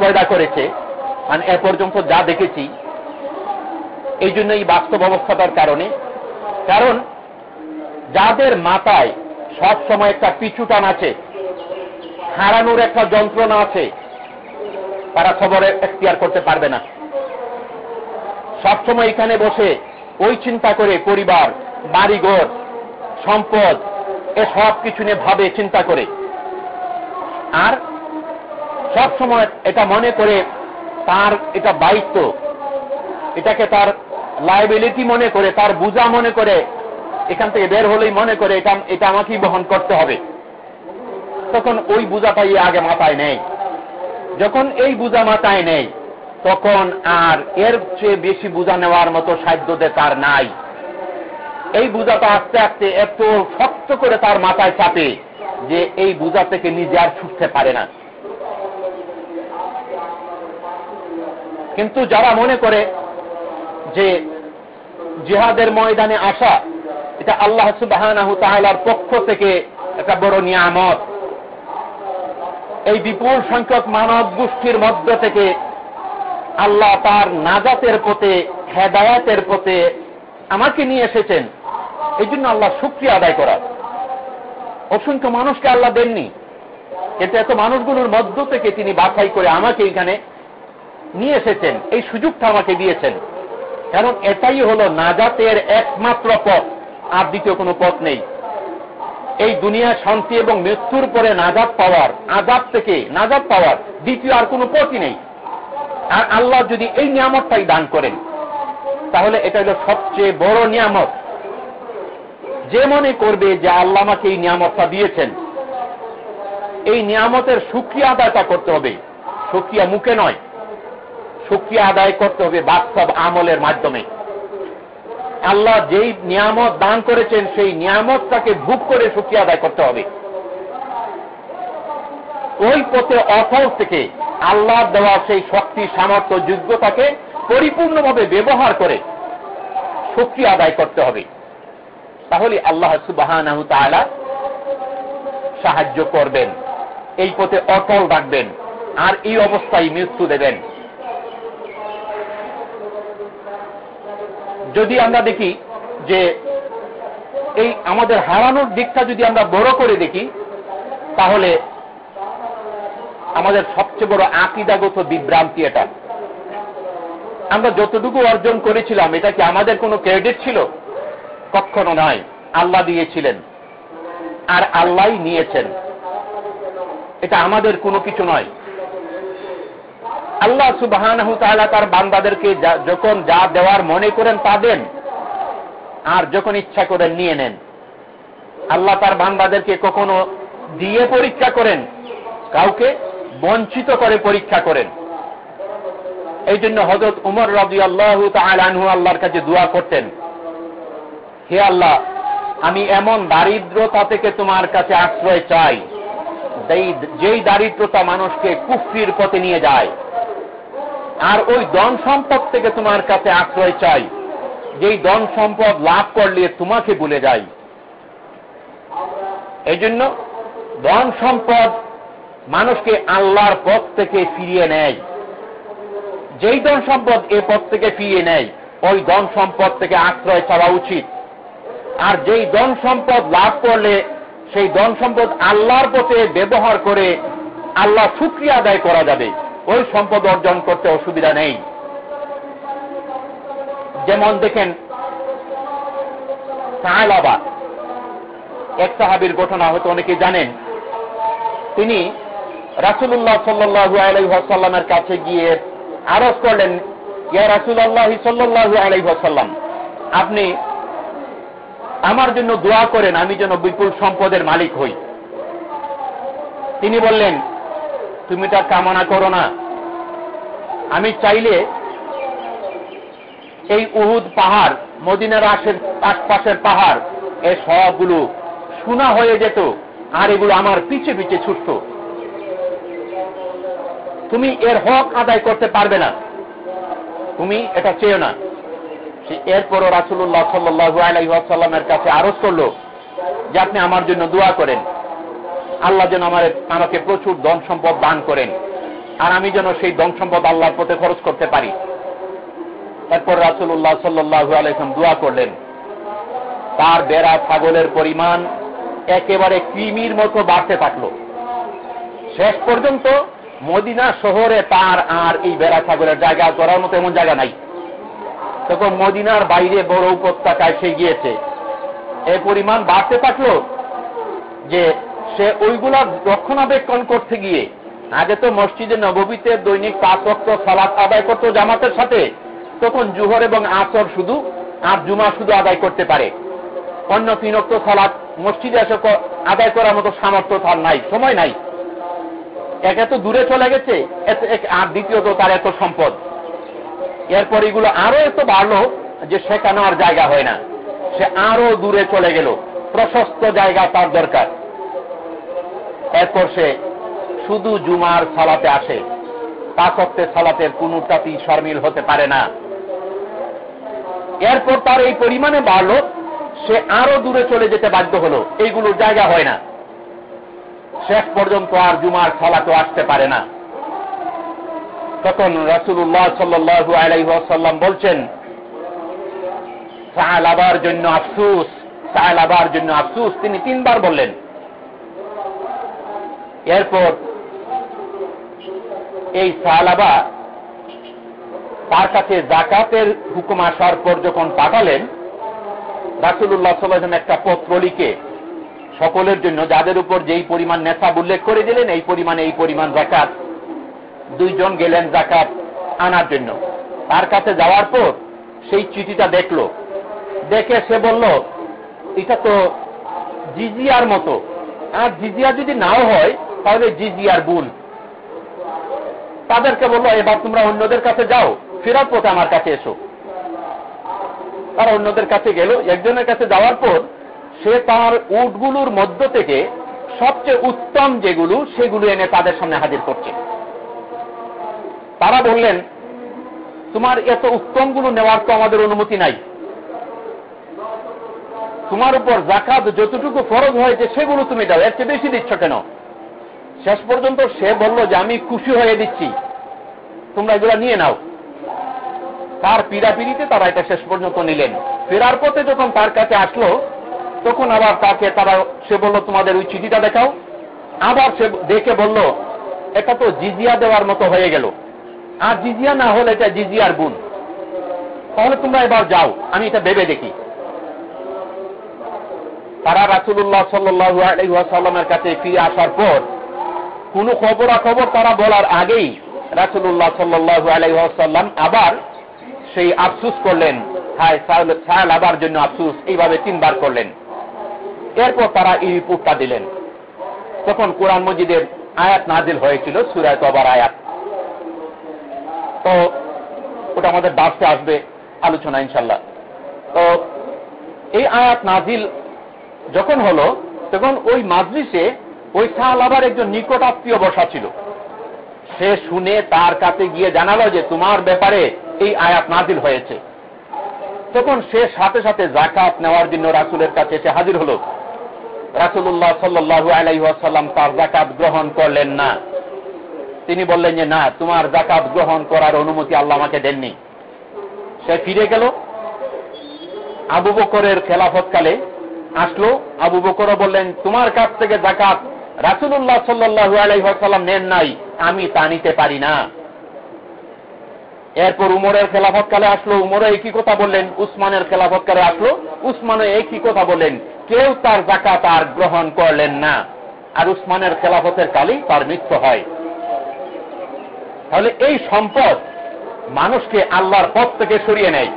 পয়দা করেছে। মানে এ পর্যন্ত যা দেখেছি, এই জন্য এই বাস্তব অবস্থাটার কারণে। কারণ যাদের মাথায় সব সময় একটা পিছুটান আছে, হারানোর একটা যন্ত্রণা আছে, তারা খবরে এখতিয়ার করতে পারবে না। সবসময় এখানে বসে ওই চিন্তা করে পরিবার, বাড়িঘর, সম্পদ, এ সব কিছু নিয়ে ভাবে, চিন্তা করে। আর সব সময় এটা মনে করে তার এটা দায়িত্ব, এটাকে তার লাইবিলিটি মনে করে, তার বুঝা মনে করে, এখান থেকে বের হলেই মনে করে এটা এটা আমাকেই বহন করতে হবে। তখন ওই বুঝাটাই আগে মাথায় নেই। যখন এই বুঝা মাথায় নেই তখন আর এর চেয়ে বেশি বুঝা নেওয়ার মতো সাধ্যতে তার নাই। এই বুঝাটা আস্তে আস্তে এত শক্ত করে তার মাথায় চাপে যে এই বুঝা থেকে নিজে আর ছুটতে পারে না। কিন্তু যারা মনে করে যে জিহাদের ময়দানে আসা, এটা আল্লাহ সুবাহ পক্ষ থেকে একটা বড় নিয়ামত। এই বিপুল সংখ্যক মানব গোষ্ঠীর মধ্য থেকে আল্লাহ তার নাজাতের পথে, হেদায়াতের পথে আমাকে নিয়ে এসেছেন। এই জন্য আল্লাহ শুক্রিয়া আদায় করা। অসংখ্য মানুষকে আল্লাহ দেননি। কিন্তু এত মানুষগুলোর মধ্য থেকে তিনি বাছাই করে আমাকে এখানে নিয়ে এসেছেন। এই সুযোগটা আমাকে দিয়েছেন। কারণ এটাই হল নাজাতের একমাত্র পথ। আর দ্বিতীয় কোনো পথ নেই। এই দুনিয়া শান্তি এবং মৃত্যুর পরে নাজাদ পাওয়ার, আজাদ থেকে নাজাদ পাওয়ার দ্বিতীয় আর কোনো পথই নেই। আর আল্লাহ যদি এই নিয়ামতটাই দান করেন, তাহলে এটা হল সবচেয়ে বড় নিয়ামত। যে মনে করবে যে আল্লাহ আমাকে এই নিয়ামতটা দিয়েছেন, এই নিয়ামতের সুক্রিয়া আদায়টা করতে হবে। সুক্রিয়া মুখে নয়, সুক্রিয়া আদায় করতে হবে বাস্তব আমলের মাধ্যমে। আল্লাহ যেই নিয়ামত দান করেছেন, সেই নিয়ামতটাকে ভোগ করে সুক্রিয়া আদায় করতে হবে। ওই পথে অফল থেকে আল্লাহ দেওয়া সেই শক্তি, সামর্থ্য, যোগ্যতাকে পরিপূর্ণভাবে ব্যবহার করে শক্তি আদায় করতে হবে। তাহলে আল্লাহ সুবাহ সাহায্য করবেন, এই পথে অটল রাখবেন আর এই অবস্থায় মৃত্যু দেবেন। যদি আমরা দেখি যে এই আমাদের হারানোর দিকটা যদি আমরা বড় করে দেখি, তাহলে আমাদের সবচেয়ে বড় আকিদাগত বিভ্রান্তি এটা। আমরা যতটুকু অর্জন করেছিলাম, এটা কি আমাদের কোনো ক্রেডিট ছিল? কখনো নয় আল্লাহ দিয়েছিলেন। আর আল্লাহ নিয়েছেন। এটা আমাদের কোনো কিছু নয়। আল্লাহ সুবাহান তার বান্দাদেরকে যখন যা দেওয়ার মনে করেন তা দেন। আর যখন ইচ্ছা করেন নিয়ে নেন। আল্লাহ তার বান্দাদেরকে কখনো দিয়ে পরীক্ষা করেন। কাউকে বঞ্চিত করে পরীক্ষা করেন। এই জন্য হজরত উমর রবি আল্লাহ আনহু আল্লাহর কাছে দোয়া করতেন, হে আল্লাহ, আমি এমন দারিদ্রতা থেকে তোমার কাছে আশ্রয় চাই, যেই দারিদ্রতা মানুষকে কুফরির পথে নিয়ে যায়, আর ওই দন সম্পদ থেকে তোমার কাছে আশ্রয় চাই, যেই দন সম্পদ লাভ করলে তোমাকে ভুলে যাই। এই জন্য ধন সম্পদ মানুষকে আল্লাহর পথ থেকে ফিরিয়ে নেয়। যেই ধন সম্পদ এ পথ থেকে ফিরিয়ে নেয়, ওই ধন সম্পদ থেকে আশ্রয় চাওয়া উচিত। আর যেই ধন সম্পদ লাভ করলে, সেই ধন সম্পদ আল্লাহর পথে ব্যবহার করে আল্লাহ শুক্রিয়া আদায় করা যাবে। ওই সম্পদ অর্জন করতে অসুবিধা নেই। যেমন দেখেন সাহালাবাদ এক সাহাবির ঘটনা হয়তো অনেকে জানেন। তিনি রাসুল্লাহ সাল্লু আলাইসাল্লামের কাছে গিয়ে আরজ করলেন, ইয়া রাসুল্লাহ সাল্লু আলাইসাল্লাম আপনি আমার জন্য দোয়া করেন, আমি যেন বিপুল সম্পদের মালিক হই। তিনি বললেন, তুমি তা কামনা করো না। আমি চাইলে এই উহুদ পাহাড়, মদিনার আশের আশপাশের পাহাড়, এ সবগুলো শোনা হয়ে যেত, আর এগুলো আমার পিছে পিছে ছুটত। তুমি এর হক আদায় করতে পারবে না। তুমি এটা চেয়েও না। এরপরও রাসুল্লাহ সাল্লু আলাইসাল্লামের কাছে আরজ করল যে আপনি আমার জন্য দোয়া করেন। আল্লাহ যেন আমার, আমাকে প্রচুর ধন সম্পদ দান করেন। আর আমি যেন সেই ধন সম্পদ আল্লাহর পথে খরচ করতে পারি। তারপর রাসুল্লাহ সাল্লু আলাইসলাম দোয়া করলেন। তার বেড়া ছাগলের পরিমাণ একেবারে কৃমির মতো বাড়তে থাকল। শেষ পর্যন্ত মদিনা শহরে তার আর এই বেড়া ছাগলের জায়গা করার মতো এমন জায়গা নাই। তখন মদিনার বাইরে বড় উপত্যকায় সে গিয়েছে। এ পরিমাণ বাড়তে থাকল যে সে ওইগুলা রক্ষণাবেক্ষণ করতে গিয়ে, আগে তো মসজিদে নববীতে দৈনিক পাঁচ অক্ট সালাত আদায় করত জামাতের সাথে, তখন জুহর এবং আসর শুধু আর জুমা শুধু আদায় করতে পারে। অন্য তিন অক্ট সালাত মসজিদে এসে আদায় করার মতো সামর্থ্য তার নাই, সময় নাই। এক এত দূরে চলে গেছে আর দ্বিতীয়ত তার এত সম্পদ। এরপর এগুলো আরও এত বাড়লো যে সেখানে আর জায়গা হয় না। সে আরও দূরে চলে গেল। প্রশস্ত জায়গা তার দরকার। এরপর সে শুধু জুমার সালাতে আসে। পাঁচত্বে সালাতের কোনটাতেই শর্মিল হতে পারে না। এরপর তার এই পরিমাণে বাড়ল, সে আরও দূরে চলে যেতে বাধ্য হলো। এইগুলোর জায়গা হয় না। শেষ পর্যন্ত আর জুমার সালাতে আসতে পারে না। তখন রাসুল্লাহ সাল্লু আলাইসাল্লাম বলছেন সাহালাবার জন্য আফসুস সাহালাবার জন্য আফসুস। তিনি তিনবার বললেন। এরপর এই সাহালাবা তার কাছে জাকাতের হুকুম আসার পর যখন পাঠালেন রাসুল্লাহ সাল্লাম একটা পত্র লিখে সকলের জন্য, যাদের উপর যেই পরিমাণ নেশাব উল্লেখ করে দিলেন, এই পরিমাণ এই পরিমাণ জাকাত দুইজন গেলেন জাকাত আনার জন্য। তার কাছে যাওয়ার পর সেই চিঠিটা দেখল। দেখে সে বলল, এটা তো জিজিয়ার মতো। আর জিজিয়া যদি নাও হয়, তাহলে জিজিয়ার বুল তাদেরকে বলল, এবার তোমরা অন্যদের কাছে যাও, ফেরার পথে আমার কাছে এসো। তারা অন্যদের কাছে গেল। একজনের কাছে যাওয়ার পর সে তার উটগুলোর মধ্য থেকে সবচেয়ে উত্তম যেগুলো, সেগুলো এনে তাদের সামনে হাজির করছে। তারা বললেন, তোমার এত উত্তমগুলো নেওয়ার তো আমাদের অনুমতি নাই। তোমার উপর জাকাত যতটুকু ফরজ হয়েছে সেগুলো তুমি দাও, এর চেয়ে বেশি দিচ্ছ কেন? শেষ পর্যন্ত সে বলল যে, আমি খুশি হয়ে দিচ্ছি। তোমরা এগুলো নিয়ে নাও। তার পিড়াপিড়িতে তারা এটা শেষ পর্যন্ত নিলেন। ফেরার পথে যখন তার কাছে আসলো তখন আবার তাকে তারা, সে বলল, তোমাদের ওই চিঠিটা দেখাও। আবার সে দেখে বলল, এটা তো জিজিয়া দেওয়ার মতো হয়ে গেল। আর জিজিয়া না হলে এটা জিজিয়ার গুণ। তাহলে তোমরা এবার যাও, আমি এটা ভেবে দেখি। তারা রাসুল্লাহ সাল্লু আলহামের কাছে ফিরে আসার পর, কোন খবরাখবর তারা বলার আগেই রাসুল্লাহ সাল্লু আলহাম আবার সেই আফসুস করলেন, হায় সায়াল আবার জন্য আফসুস। এইভাবে তিনবার করলেন। এরপর তারা এই রিপোর্টটা দিলেন। তখন কোরআন মজিদের আয়াত নাজিল হয়েছিল সুরায় তবার আয়াত। তো ওটা আমাদের বাসে আসবে আলোচনা ইনশাল্লাহ তো এই আয়াত নাজিল যখন হলো, তখন ওই মাজলিসে ওই সাহাল আবার একজন নিকট আত্মীয় বসা ছিল। সে শুনে তার কাছে গিয়ে জানালো যে, তোমার ব্যাপারে এই আয়াত নাজিল হয়েছে। তখন সে সাথে সাথে জাকাত নেওয়ার জন্য রাসুলের কাছে এসে হাজির হল। রাসুল্লাহ সাল্লু আলাইসাল্লাম তার জাকাত গ্রহণ করলেন না। তিনি বললেন যে, না, তোমার জাকাত গ্রহণ করার অনুমতি আল্লাহ আমাকে দেননি। সে ফিরে গেল। আবু বকরের খেলাফতকালে আসলো। আবু বকরও বললেন, তোমার কাছ থেকে জাকাত রাসুল্লাহ সাল্লু আলাইসাল্লাম নেন নাই, আমি তা নিতে পারি না। এরপর উমরের খেলাফতকালে আসলো। উমরও একই কথা বললেন, উসমানের খেলাফতকালে আসলো। উসমানও একই কথা বললেন কেউ তার জাকাত আর গ্রহণ করলেন না। আর উসমানের খেলাফতের কালেই তার মৃত্যু হয়। তাহলে এই সম্পদ মানুষকে আল্লাহর পথ থেকে সরিয়ে নেয়।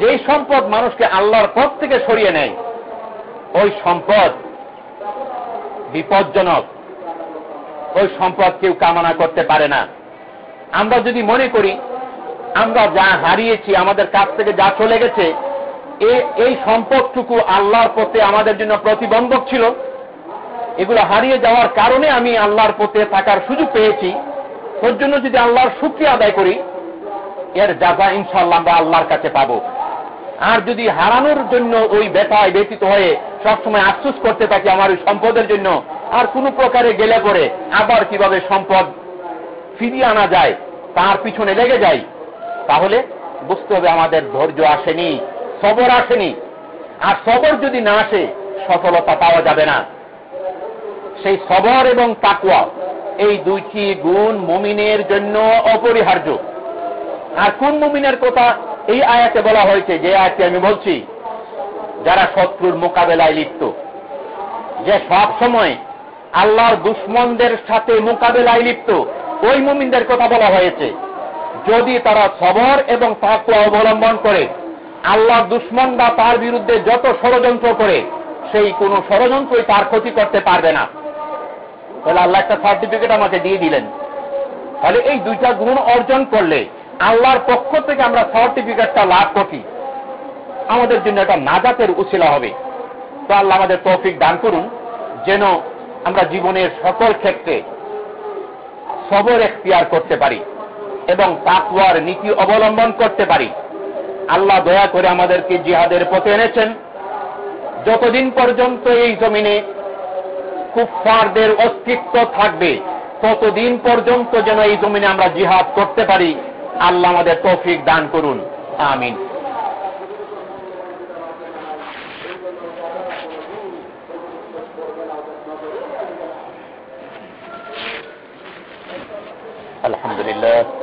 যেই সম্পদ মানুষকে আল্লাহর পথ থেকে সরিয়ে নেয়, ওই সম্পদ বিপজ্জনক। ওই সম্পদ কেউ কামনা করতে পারে না। আমরা যদি মনে করি, আমরা যা হারিয়েছি, আমাদের কাছ থেকে যা চলে গেছে এই সম্পদটুকু আল্লাহর পথে আমাদের জন্য প্রতিবন্ধক ছিল। এগুলো হারিয়ে যাওয়ার কারণে আমি আল্লাহর পথে থাকার সুযোগ পেয়েছি। তোর জন্য যদি আল্লাহর শুক্রিয়া আদায় করি, এর যাজা ইনশাল্লাহ আমরা আল্লাহর কাছে পাব। আর যদি হারানোর জন্য ওই ব্যথায় ব্যতীত হয়ে সবসময় আফসুস করতে থাকি আমার ওই সম্পদের জন্য, আর কোনো প্রকারে গেলে পরে আবার কীভাবে সম্পদ ফিরিয়ে আনা যায়, তার পিছনে লেগে যাই, তাহলে বুঝতে হবে আমাদের ধৈর্য আসেনি। সবর আসেনি। আর সবর যদি না আসে, সফলতা পাওয়া যাবে না। সেই সবর এবং তাকুয়া এই দুইটি গুণ মুমিনের জন্য অপরিহার্য। আর কোন মুমিনের কথা এই আয়াতে বলা হয়েছে? যে আয়াতটি আমি বলছি, যারা শত্রুর মোকাবেলায় লিপ্ত, যে সব সময় আল্লাহর দুশ্মনদের সাথে মোকাবেলায় লিপ্ত, ওই মুমিনদের কথা বলা হয়েছে। যদি তারা সবর এবং তাকুয়া অবলম্বন করে আল্লাহ দুশ্মনরা তার বিরুদ্ধে যত ষড়যন্ত্র করে, সেই কোন ষড়যন্ত্রই তার ক্ষতি করতে পারবে না। তাহলে আল্লাহ একটা সার্টিফিকেট আমাকে দিয়ে দিলেন। তাহলে এই দুইটা গুণ অর্জন করলে আল্লাহর পক্ষ থেকে আমরা সার্টিফিকেটটা লাভ করি আমাদের জন্য একটা নাজাতের উচিলা হবে। তো আল্লাহ আমাদের তৌফিক দান করুন, যেন আমরা জীবনের সকল ক্ষেত্রে সবর এখতিয়ার করতে পারি এবং তাকুয়ার নীতি অবলম্বন করতে পারি। আল্লাহ দয়া করে আমাদেরকে জিহাদের পথে এনেছেন যতদিন পর্যন্ত এই জমিনে কুফফারদের অস্তিত্ব থাকবে ততদিন পর্যন্ত যেন এই জমিনে আমরা জিহাদ করতে পারি আল্লাহ আমাদের তৌফিক দান করুন আমিন الحمد لله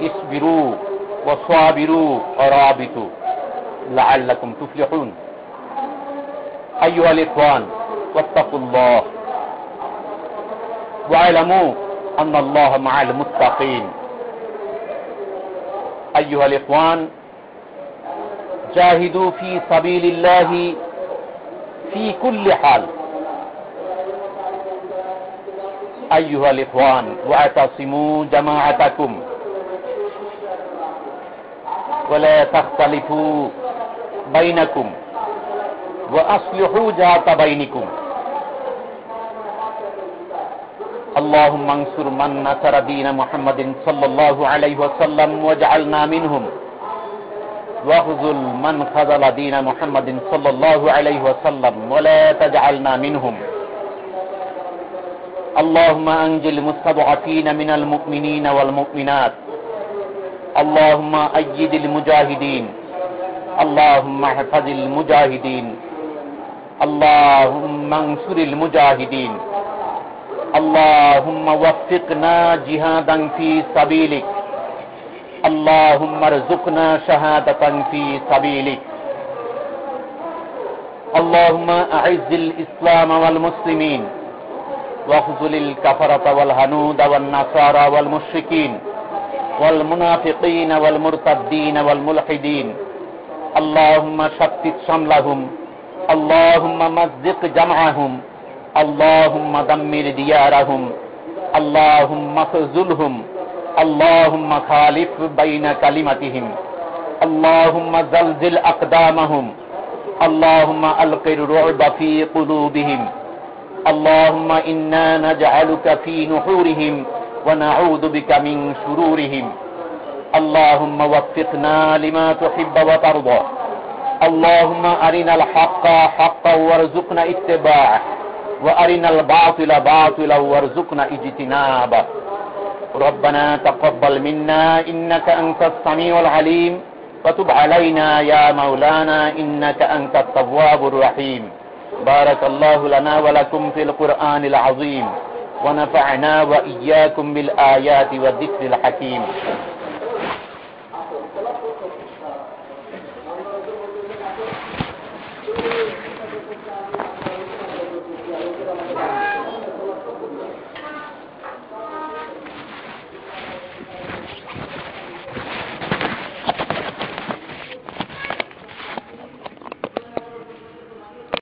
اصبروا وصابروا ورابطوا لعلكم تفلحون. أيها الإخوان واتقوا الله واعلموا أن الله مع المتقين. أيها الإخوان جاهدوا في سبيل الله في كل حال. أيها الإخوان واعتصموا جماعتكم. ولا تختلفوا بينكم وأصلحوا ذات بينكم اللهم انصر من نصر دين محمد صلى الله عليه وسلم واجعلنا منهم واخذل من خذل دين محمد صلى الله عليه وسلم ولا تجعلنا منهم اللهم انجل المستضعفين من المؤمنين والمؤمنات اللهم ايد المجاهدين. اللهم احفظ المجاهدين. اللهم انصر المجاهدين. اللهم وفقنا جهادا في سبيلك. اللهم ارزقنا شهادة في سبيلك. اللهم أعز الإسلام والمسلمين. واخذل الكفرة والهنود والنصارى والمشركين. والمنافقين والمرتدين والملحدين اللهم شتت شملهم اللهم مزق جمعهم اللهم دمر ديارهم اللهم خذلهم اللهم خالف بين كلمتهم اللهم زلزل أقدامهم اللهم ألق الرعب في قلوبهم اللهم إنا نجعلك في نحورهم ونعوذ بك من شرورهم اللهم وفقنا لما تحب وترضى اللهم أرنا الحق حقا وارزقنا اتباعه وأرنا الباطل باطلا وارزقنا اجتنابه ربنا تقبل منا إنك أنت السميع العليم وتب علينا يا مولانا إنك أنت التواب الرحيم بارك الله لنا ولكم في القرآن العظيم ونفعنا وإياكم بالآيات والذكر الحكيم.